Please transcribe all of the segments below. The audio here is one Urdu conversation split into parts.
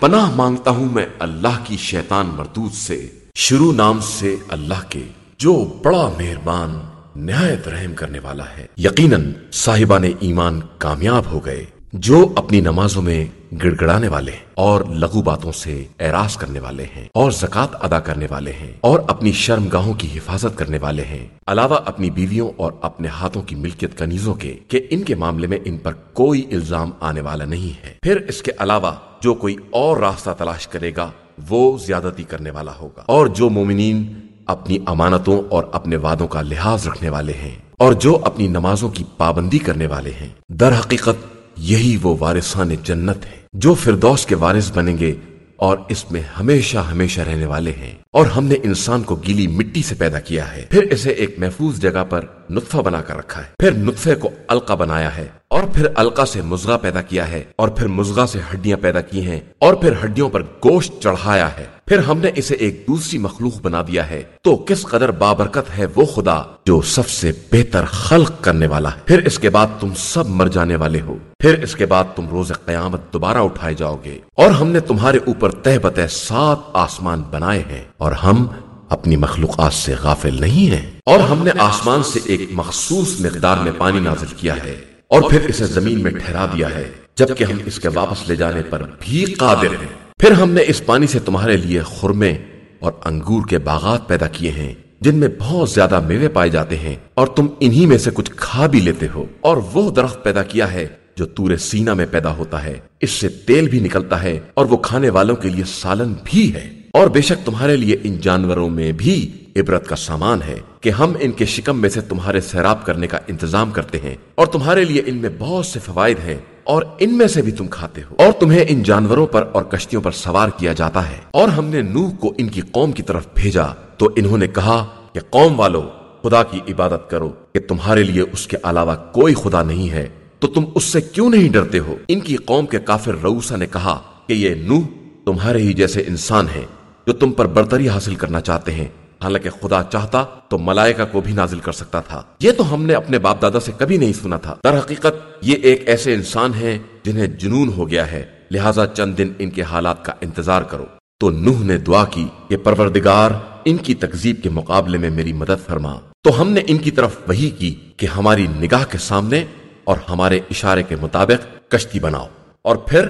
پناہ مانگتا ہوں میں اللہ کی شیطان مردود سے، شروع نام سے اللہ کے، جو بڑا مہربان، نہایت رحم کرنے والا ہے۔ یقیناً صاحبان ایمان کامیاب ہو گئے، جو اپنی نمازوں میں گڑ گڑانے والے ہیں اور لغو باتوں سے اعراض کرنے والے ہیں اور زکوٰۃ ادا کرنے والے ہیں اور اپنی شرم گاہوں کی حفاظت کرنے والے ہیں۔ علاوہ اپنی بیویوں اور اپنے ہاتھوں کی ملکیت کنیزوں کے، کہ ان کے معاملے میں ان پر کوئی الزام آنے والا نہیں ہے۔ پھر اس کے علاوہ جو کوئی اور راستہ تلاش کرے گا، وہ زیادتی کرنے والا ہوگا۔ اور جو مومنین اپنی امانتوں اور اپنے وعدوں کا لحاظ رکھنے والے ہیں، اور جو اپنی نمازوں کی پابندی کرنے والے ہیں، در حقیقت یہی وہ وارثان جنت ہے جو فردوس کے وارث بنیں گے اور اس میں ہمیشہ ہمیشہ رہنے والے ہیں۔ اور ہم نے انسان کو گیلی مٹی سے پیدا کیا ہے۔ پھر اسے ایک محفوظ جگہ پر نطفہ بنا کر رکھا ہے۔ پھر نطفے کو القا بنایا ہے اور پھر القا سے مزغہ پیدا کیا ہے اور پھر مزغہ سے ہڈیاں پیدا کی ہیں اور پھر ہڈیوں پر گوشت چڑھایا ہے۔ پھر ہم نے اسے ایک دوسری مخلوق بنا دیا ہے۔ تو کس قدر بابرکت ہے وہ خدا جو سب سے بہتر خلق کرنے والا ہے۔ پھر اس کے بعد تم سب مر جانے والے ہو۔ پھر اس کے بعد تم روز قیامت دوبارہ اٹھائے جاؤ گے۔ اور ہم نے تمہارے اوپر تہ بتہ سات آسمان بنائے ہیں۔ اور ہم اپنی مخلوقات سے غافل نہیں ہیں۔ اور ہم نے آسمان سے ایک مخصوص مقدار میں پانی نازل کیا ہے اور پھر اسے زمین میں ٹھہرا دیا ہے، جبکہ ہم اس کے واپس لے جانے پر بھی قادر ہیں۔ پھر ہم نے اس پانی سے تمہارے لیے خرمے اور انگور کے باغات پیدا کیے ہیں، جن میں بہت زیادہ میوے پائے جاتے ہیں۔ اور تم انہی میں سے کچھ کھا بھی لیتے ہو۔ اور وہ درخت پیدا کیا ہے جو تورے سینا میں پیدا ہوتا ہے۔ اس سے تیل بھی نکلتا ہے اور وہ کھانے والوں کے لیے سالن بھی ہے۔ اور بے شک تمہارے لیے ان جانوروں میں بھی عبرت کا سامان ہے کہ ہم ان کے شکم میں سے تمہارے سیراب کرنے کا انتظام کرتے ہیں اور تمہارے لیے ان میں بہت سے فوائد ہیں اور ان میں سے بھی تم کھاتے ہو اور تمہیں ان جانوروں پر اور کشتیوں پر سوار کیا جاتا ہے اور ہم نے نوح کو ان کی قوم کی طرف بھیجا تو انہوں نے کہا کہ قوم والو، خدا کی عبادت کرو کہ تمہارے لیے اس کے علاوہ کوئی خدا نہیں ہے۔ تو تم اس سے کیوں نہیں ڈرتے ہو؟ ان کی قوم کے کافر روسا نے کہا کہ یہ نوح تمہارے ہی جیسے انسان ہیں۔ جو تم پر برتری حاصل کرنا چاہتے ہیں۔ حالانکہ خدا چاہتا تو ملائکہ کو بھی نازل کر سکتا تھا۔ یہ تو ہم نے اپنے باپ دادا سے کبھی نہیں سنا تھا۔ در حقیقت یہ ایک ایسے انسان ہیں جنہیں جنون ہو گیا ہے۔ لہٰذا چند دن ان کے حالات کا انتظار کرو۔ تو نوح نے دعا کی کہ پروردگار ان کی تکزیب کے مقابلے میں میری مدد فرما۔ تو ہم نے ان کی طرف وہی کی کہ ہماری نگاہ کے سامنے اور ہمارے اشارے کے مطابق کشتی بناؤ۔ اور پھر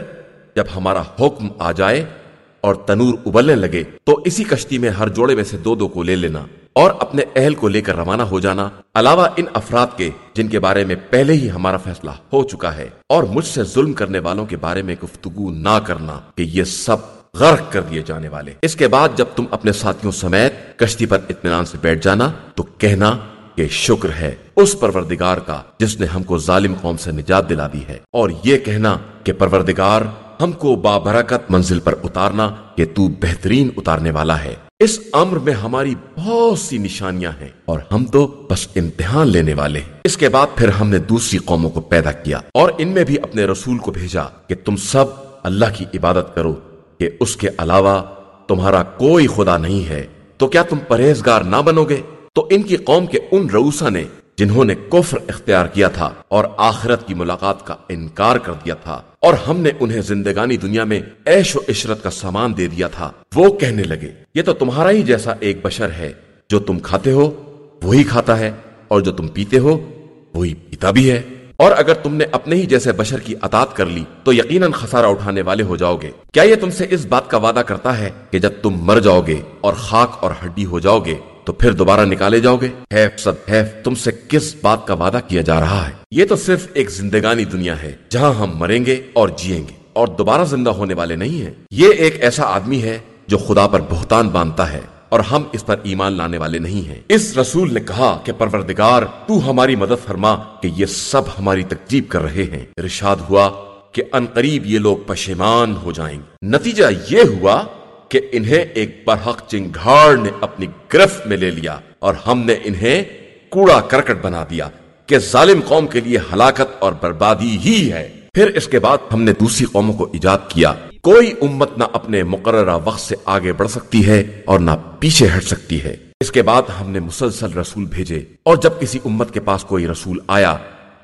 جب ہمارا حکم آ جائے اور تنور ابلنے لگے، تو اسی کشتی میں ہر جوڑے میں سے دو دو کو لے لینا اور اپنے اہل کو لے کر روانہ ہو جانا۔ علاوہ ان افراد کے، جن کے بارے میں پہلے ہی ہمارا فیصلہ ہو چکا ہے، اور مجھ سے ظلم کرنے والوں کے بارے میں گفتگو نہ کرنا کہ یہ سب غرق کر دیے جانے والے۔ اس کے بعد جب تم اپنے ساتھیوں سمیت کشتی پر اطمینان سے بیٹھ جانا، تو کہنا کہ شکر ہے اس پروردگار کا جس نے ہم کو ظالم قوم سے نجات دلا دی ہے۔ اور یہ کہنا کہ پروردگار ہم کو بابرکت منزل پر اتارنا کہ تو بہترین اتارنے والا ہے۔ اس امر میں ہماری بہت سی نشانیاں ہیں اور ہم تو بس امتحان لینے والے ہیں۔ اس کے بعد پھر ہم نے دوسری قوموں کو پیدا کیا اور ان میں بھی اپنے رسول کو بھیجا کہ تم سب اللہ کی عبادت کرو کہ اس کے علاوہ تمہارا کوئی خدا نہیں ہے۔ تو کیا تم پرہیزگار نہ بنو گے؟ تو ان کی قوم کے ان روسا نے جنہوں نے کفر اختیار کیا تھا اور آخرت کی ملاقات کا انکار کر دیا تھا اور ہم نے انہیں زندگانی دنیا میں عیش و عشرت کا سامان دے دیا تھا۔ وہ کہنے لگے، یہ تو تمہارا ہی جیسا ایک بشر ہے، جو تم کھاتے ہو، وہی وہ کھاتا ہے، اور جو تم پیتے ہو، وہی وہ پیتا بھی ہے۔ اور اگر تم نے اپنے ہی جیسے بشر کی اطاعت کر لی، تو یقیناً خسارہ اٹھانے والے ہو جاؤ گے۔ کیا یہ تم سے اس بات کا وعدہ کرتا ہے کہ جب تم مر جاؤ گے اور خاک اور ہڈی ہو جاؤ گے تو پھر دوبارہ نکالے جاؤ گے۔ حیف سب، حیف، تم سے کس بات کا وعدہ کیا جا رہا ہے؟ یہ تو صرف ایک زندگانی دنیا ہے جہاں ہم مریں گے اور جیئیں گے اور دوبارہ زندہ ہونے والے نہیں ہیں۔ یہ ایک ایسا آدمی ہے جو خدا پر بہتان باندھتا ہے اور ہم اس پر ایمان لانے والے نہیں ہیں۔ اس رسول نے کہا کہ پروردگار، تو ہماری مدد فرما کہ یہ سب ہماری تکجیب کر رہے ہیں۔ ارشاد ہوا کہ ان قریب یہ لوگ پشیمان ہو جائیں گے۔ نتیجہ یہ ہوا کہ انہیں ایک برحق چنگھاڑ نے اپنی گرفت میں لے لیا اور ہم نے انہیں کوڑا کرکٹ بنا دیا کہ ظالم قوم کے لیے ہلاکت اور بربادی ہی ہے۔ پھر اس کے بعد ہم نے دوسری قوموں کو ایجاد کیا۔ کوئی امت نہ اپنے مقررہ وقت سے آگے بڑھ سکتی ہے اور نہ پیچھے ہٹ سکتی ہے۔ اس کے بعد ہم نے مسلسل رسول بھیجے اور جب کسی امت کے پاس کوئی رسول آیا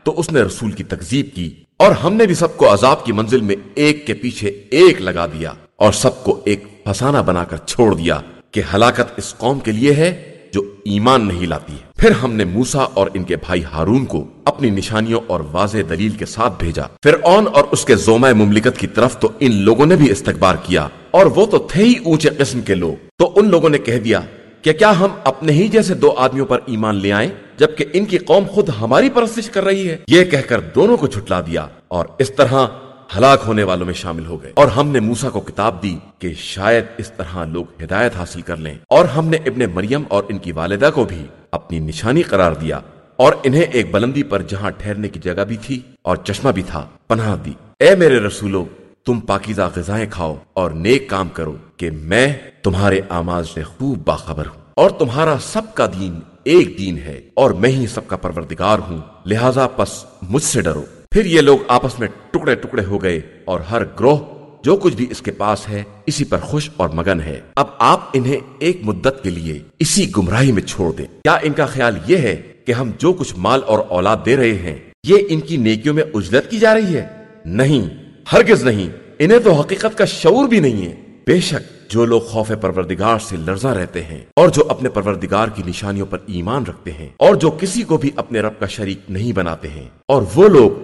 تو اس نے رسول کی تکزیب کی اور ہم نے بھی سب کو عذاب کی منزل میں ایک کے پیچھے ایک لگا دیا اور سب کو ایک فسانہ بنا کر چھوڑ دیا کہ ہلاکت اس قوم کے لیے ہے جو ایمان نہیں لاتی ہے۔ پھر ہم نے موسا اور ان کے بھائی ہارون کو اپنی نشانیوں اور واضح دلیل کے ساتھ بھیجا۔ پھر اون اور اس کے زومہ مملکت کی طرف تو ان لوگوں نے بھی استقبار کیا اور وہ تو تھے ہی اونچے قسم کے لوگ۔ تو ان لوگوں نے کہہ دیا کہ کیا ہم اپنے ہی جیسے دو آدمیوں پر ایمان لے آئیں جبکہ ان کی قوم خود ہماری پرستش کر رہی ہے؟ یہ کہہ کر دونوں کو چھٹلا دیا اور اس طرح ہلاک ہونے والوں میں شامل ہو گئے۔ اور ہم نے موسا کو کتاب دی کہ شاید اس طرح لوگ ہدایت حاصل کر لیں۔ اور ہم نے ابن مریم اور ان کی والدہ کو بھی اپنی نشانی قرار دیا۔ اور انہیں ایک بلندی پر جہاں ٹھہرنے کی جگہ بھی تھی اور چشمہ بھی تھا، پناہ دی۔ اے میرے رسولو، تم پاکیزہ غذائیں کھاؤ اور نیک کام کرو کہ میں تمہارے آماز سے خوب باخبر ہوں۔ اور تمہارا سب کا دین ایک دین ہے اور میں ہی سب کا پروردگار ہوں، لہذا پس مجھ سے ڈرو۔ پھر یہ لوگ آپس میں ٹکڑے ٹکڑے ہو گئے اور ہر گروہ جو کچھ بھی اس کے پاس ہے، اسی پر خوش اور مگن ہے۔ اب آپ انہیں ایک مدت کے لیے اسی گمراہی میں چھوڑ دیں۔ کیا ان کا خیال یہ ہے کہ ہم جو کچھ مال اور اولاد دے رہے ہیں، یہ ان کی نیکیوں میں اجلت کی جا رہی ہے؟ نہیں، ہرگز نہیں۔ انہیں تو حقیقت کا شعور بھی نہیں ہے۔ بے شک جو لوگ خوف پروردگار سے لرزا رہتے ہیں اور جو اپنے پروردگار کی نشانیوں پر ایمان رکھتے ہیں اور جو کسی کو بھی اپنے رب کا شریک نہیں بناتے ہیں، اور وہ لوگ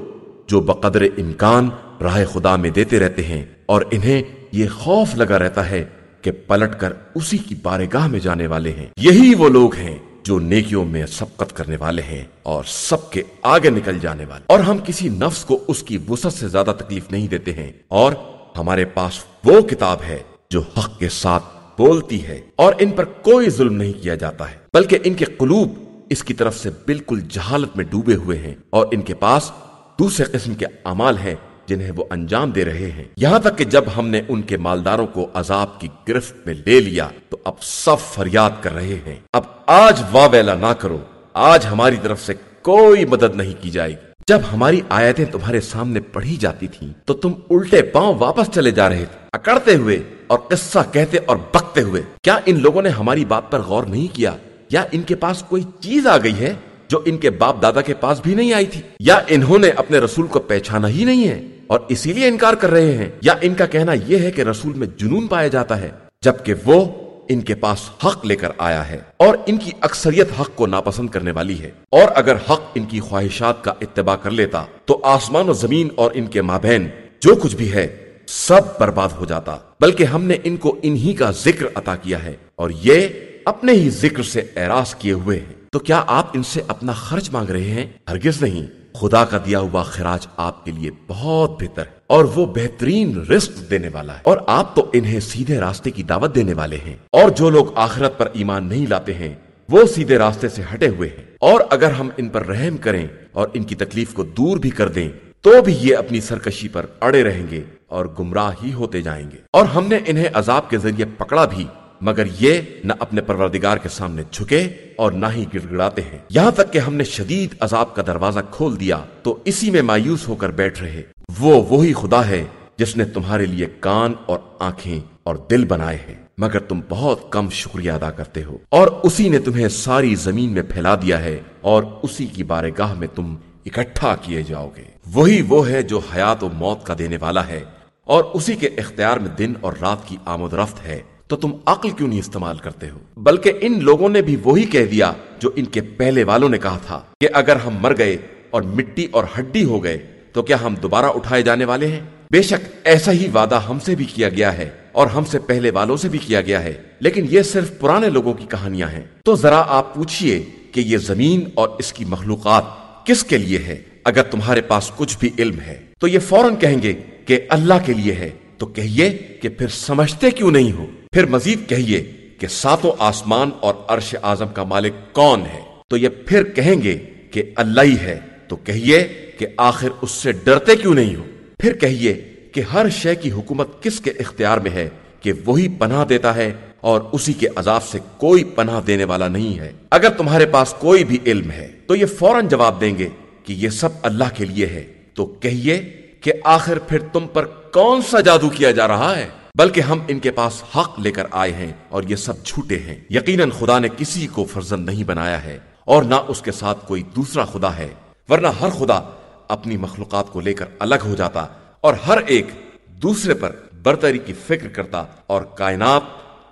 جو بقدر امکان راہ خدا میں دیتے رہتے ہیں اور انہیں یہ خوف لگا رہتا ہے کہ پلٹ کر اسی کی بارگاہ میں جانے والے ہیں۔ یہی وہ لوگ ہیں جو نیکیوں میں سبقت کرنے والے ہیں اور سب کے آگے نکل جانے والے۔ اور ہم کسی نفس کو اس کی وسعت سے زیادہ تکلیف نہیں دیتے ہیں۔ اور ہمارے پاس وہ کتاب ہے جو حق کے ساتھ بولتی ہے اور ان پر کوئی ظلم نہیں کیا جاتا ہے، بلکہ ان کے قلوب اس کی طرف سے بالکل جہالت میں ڈوبے ہوئے ہیں اور ان کے پاس دوسرے قسم کے امال ہیں جنہیں وہ انجام دے رہے ہیں۔ یہاں تک کہ جب ہم نے ان کے مالداروں کو عذاب کی گرفت میں لے لیا، تو اب سب فریاد کر رہے ہیں۔ اب آج واویلا نہ کرو۔ آج ہماری طرف سے کوئی مدد نہیں کی جائے گی۔ جب ہماری آیتیں تمہارے سامنے پڑھی جاتی تھیں، تو تم الٹے پاؤں واپس چلے جا رہے تھے۔ اکڑتے ہوئے اور قصہ کہتے اور بکتے ہوئے۔ کیا ان لوگوں نے ہماری بات پر غور نہیں کیا؟ یا ان کے پاس کوئی چیز آ گئی ہے؟ جو ان کے باپ دادا کے پاس بھی نہیں آئی تھی۔ یا انہوں نے اپنے رسول کو پہچانا ہی نہیں ہے اور اسی لیے انکار کر رہے ہیں۔ یا ان کا کہنا یہ ہے کہ رسول میں جنون پایا جاتا ہے، جبکہ وہ ان کے پاس حق لے کر آیا ہے۔ اور ان کی اکثریت حق کو ناپسند کرنے والی ہے۔ اور اگر حق ان کی خواہشات کا اتباع کر لیتا، تو آسمان و زمین اور ان کے مابین جو کچھ بھی ہے، سب برباد ہو جاتا۔ بلکہ ہم نے ان کو انہی کا ذکر عطا کیا ہے، اور یہ اپنے ہی ذکر سے اعراض کیے ہوئے ہیں۔ تو کیا آپ ان سے اپنا خرچ مانگ رہے ہیں؟ ہرگز نہیں۔ خدا کا دیا ہوا خراج آپ کے لیے بہت بہتر ہے اور وہ بہترین رزق دینے والا ہے۔ اور آپ تو انہیں سیدھے راستے کی دعوت دینے والے ہیں۔ اور جو لوگ آخرت پر ایمان نہیں لاتے ہیں، وہ سیدھے راستے سے ہٹے ہوئے ہیں۔ اور اگر ہم ان پر رحم کریں اور ان کی تکلیف کو دور بھی کر دیں، تو بھی یہ اپنی سرکشی پر اڑے رہیں گے اور گمراہ ہی ہوتے جائیں گے۔ اور ہم نے انہیں عذاب کے ذریعے پکڑا بھی۔ مگر یہ نہ اپنے پروردگار کے سامنے جھکے اور نہ ہی گڑ گڑاتے ہیں۔ یہاں تک کہ ہم نے شدید عذاب کا دروازہ کھول دیا تو اسی میں مایوس ہو کر بیٹھ رہے۔ وہ وہی خدا ہے جس نے تمہارے لیے کان اور آنکھیں اور دل بنائے ہیں۔ مگر تم بہت کم شکریہ ادا کرتے ہو۔ اور اسی نے تمہیں ساری زمین میں پھیلا دیا ہے اور اسی کی بارے گاہ میں تم اکٹھا کیے جاؤ گے۔ وہی وہ ہے جو حیات و موت کا دینے والا ہے اور اسی کے اختیار میں دن اور رات کی آمد رفت ہے۔ تو تم عقل کیوں نہیں استعمال کرتے ہو؟ بلکہ ان لوگوں نے بھی وہی کہہ دیا جو ان کے پہلے والوں نے کہا تھا کہ اگر ہم مر گئے اور مٹی اور ہڈی ہو گئے تو کیا ہم دوبارہ اٹھائے جانے والے ہیں؟ بے شک ایسا ہی وعدہ ہم سے بھی کیا گیا ہے اور ہم سے پہلے والوں سے بھی کیا گیا ہے، لیکن یہ صرف پرانے لوگوں کی کہانیاں ہیں۔ تو ذرا آپ پوچھئے کہ یہ زمین اور اس کی مخلوقات کس کے لیے ہے؟ اگر تمہارے پاس کچھ بھی علم ہے، تو یہ فوراً کہیں گے کہ اللہ کے لیے ہے۔ تو کہیے کہ پھر سمجھتے کیوں نہیں ہو؟ پھر مزید کہیے کہ ساتوں آسمان اور عرش اعظم کا مالک کون ہے؟ تو یہ پھر کہیں گے کہ اللہ ہی ہے۔ تو کہیے کہ آخر اس سے ڈرتے کیوں نہیں ہو؟ پھر کہیے کہ ہر شے کی حکومت کس کے اختیار میں ہے کہ وہی پناہ دیتا ہے اور اسی کے عذاب سے کوئی پناہ دینے والا نہیں ہے۔ اگر تمہارے پاس کوئی بھی علم ہے، تو یہ فوراً جواب دیں گے کہ یہ سب اللہ کے لیے ہے۔ تو کہیے کہ آخر پھر تم پر کون سا جادو کیا جا رہا ہے؟ بلکہ ہم ان کے پاس حق لے کر آئے ہیں اور یہ سب جھوٹے ہیں۔ یقیناً خدا نے کسی کو فرزند نہیں بنایا ہے اور نہ اس کے ساتھ کوئی دوسرا خدا ہے، ورنہ ہر خدا اپنی مخلوقات کو لے کر الگ ہو جاتا اور ہر ایک دوسرے پر برتری کی فکر کرتا اور کائنات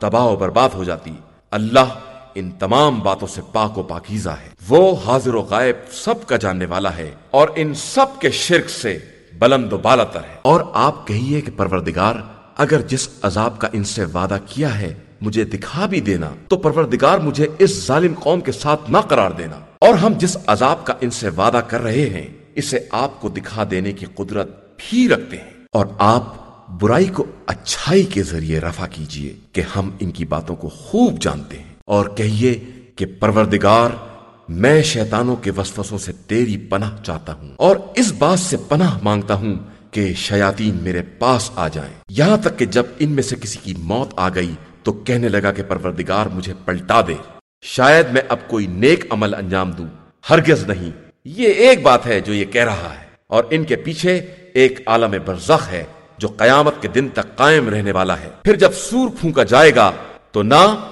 تباہ و برباد ہو جاتی۔ اللہ ان تمام باتوں سے پاک و پاکیزہ ہے۔ وہ حاضر و غائب سب کا جاننے والا ہے اور ان سب کے شرک سے بلند و بالاتر ہے۔ اور آپ کہیے کہ پروردگار اگر جس عذاب کا ان سے وعدہ کیا ہے مجھے دکھا بھی دینا، تو پروردگار مجھے اس ظالم قوم کے ساتھ نہ قرار دینا۔ اور ہم جس عذاب کا ان سے وعدہ کر رہے ہیں، اسے آپ کو دکھا دینے کی قدرت بھی رکھتے ہیں۔ اور آپ برائی کو اچھائی کے ذریعے رفع کیجیے کہ ہم ان کی باتوں کو خوب جانتے ہیں۔ اور کہیے کہ پروردگار، میں شیطانوں کے وسوسوں سے تیری پناہ چاہتا ہوں اور اس بات سے پناہ مانگتا ہوں کہ شیاطین میرے پاس آ جائیں۔ یہاں تک کہ جب ان میں سے کسی کی موت آ گئی تو کہنے لگا کہ پروردگار مجھے پلٹا دے۔ شاید میں اب کوئی نیک عمل انجام دوں۔ ہرگز نہیں۔ یہ ایک بات ہے جو یہ کہہ رہا ہے۔ اور ان کے پیچھے ایک عالم برزخ ہے جو قیامت کے دن تک قائم رہنے والا ہے۔ پھر جب سور پھونکا جائے گا تو نہ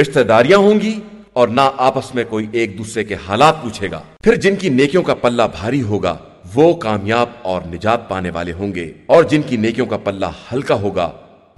رشتہ داریاں ہوں گی اور نہ آپس میں کوئی ایک دوسرے کے حالات پوچھے گا۔ پھر جن کی نیکیوں کا پلہ بھاری ہوگا وہ کامیاب اور نجات پانے والے ہوں گے اور جن کی نیکیوں کا پلہ ہلکا ہوگا،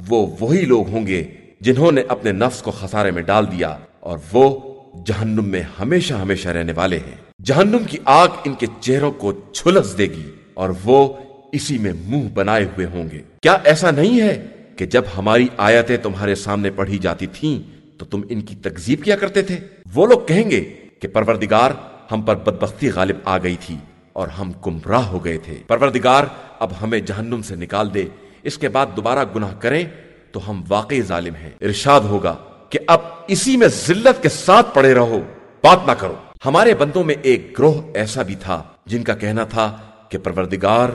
وہ وہی لوگ ہوں گے جنہوں نے اپنے نفس کو خسارے میں ڈال دیا اور وہ جہنم میں ہمیشہ ہمیشہ رہنے والے ہیں۔ جہنم کی آگ ان کے چہروں کو چھلس دے گی اور وہ اسی میں منہ بنائے ہوئے ہوں گے۔ کیا ایسا نہیں ہے کہ جب ہماری آیتیں تمہارے سامنے پڑھی جاتی تھیں تو تم ان کی تکزیب کیا کرتے تھے؟ وہ لوگ کہیں گے کہ پروردگار ہم پر بدبختی غالب آ گئی تھی۔ اور ہم گمراہ ہو گئے تھے۔ پروردگار، اب ہمیں جہنم سے نکال دے۔ اس کے بعد دوبارہ گناہ کریں تو ہم واقعی ظالم ہیں۔ ارشاد ہوگا کہ اب اسی میں ذلت کے ساتھ پڑے رہو۔ بات نہ کرو۔ ہمارے بندوں میں ایک گروہ ایسا بھی تھا جن کا کہنا تھا کہ پروردگار،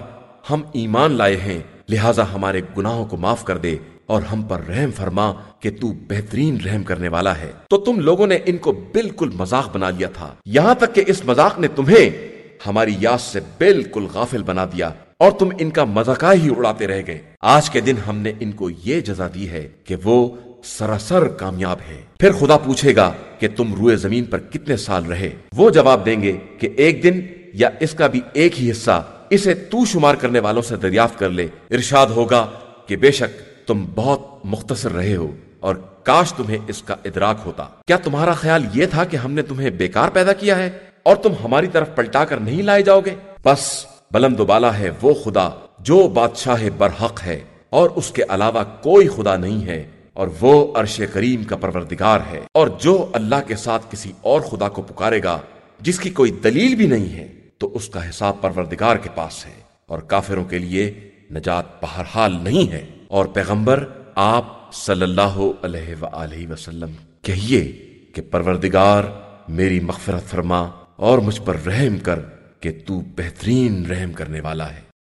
ہم ایمان لائے ہیں، لہٰذا ہمارے گناہوں کو معاف کر دے اور ہم پر رحم فرما کہ تو بہترین رحم کرنے والا ہے۔ تو تم لوگوں نے ان کو بالکل مذاق بنا لیا تھا۔ یہاں تک کہ اس مذاق نے تمہیں ہماری یاد سے بالکل غافل بنا دیا اور تم ان کا مذاقہ ہی اڑاتے رہ گئے۔ آج کے دن ہم نے ان کو یہ جزا دی ہے کہ وہ سراسر کامیاب ہے پھر خدا پوچھے گا کہ تم روئے زمین پر کتنے سال رہے؟ وہ جواب دیں گے کہ ایک دن یا اس کا بھی ایک ہی حصہ اسے تو شمار کرنے والوں سے دریافت کر لے۔ ارشاد ہوگا کہ بے شک تم بہت مختصر رہے ہو اور کاش تمہیں اس کا ادراک ہوتا۔ کیا تمہارا خیال یہ تھا کہ ہم نے تمہیں بیکار پیدا کیا ہے؟ اور تم ہماری طرف پلٹا کر نہیں لائے جاؤ گے؟ بس، بلند و بالا ہے وہ خدا جو بادشاہ برحق ہے، اور اس کے علاوہ کوئی خدا نہیں ہے، اور وہ عرش کریم کا پروردگار ہے۔ اور جو اللہ کے ساتھ کسی اور خدا کو پکارے گا، جس کی کوئی دلیل بھی نہیں ہے، تو اس کا حساب پروردگار کے پاس ہے۔ اور کافروں کے لیے نجات بہرحال نہیں ہے۔ اور پیغمبر آپ صلی اللہ علیہ وآلہ وسلم کہیے کہ پروردگار میری مغفرت فرما اور مجھ پر رحم کر کہ تو بہترین رحم کرنے والا ہے۔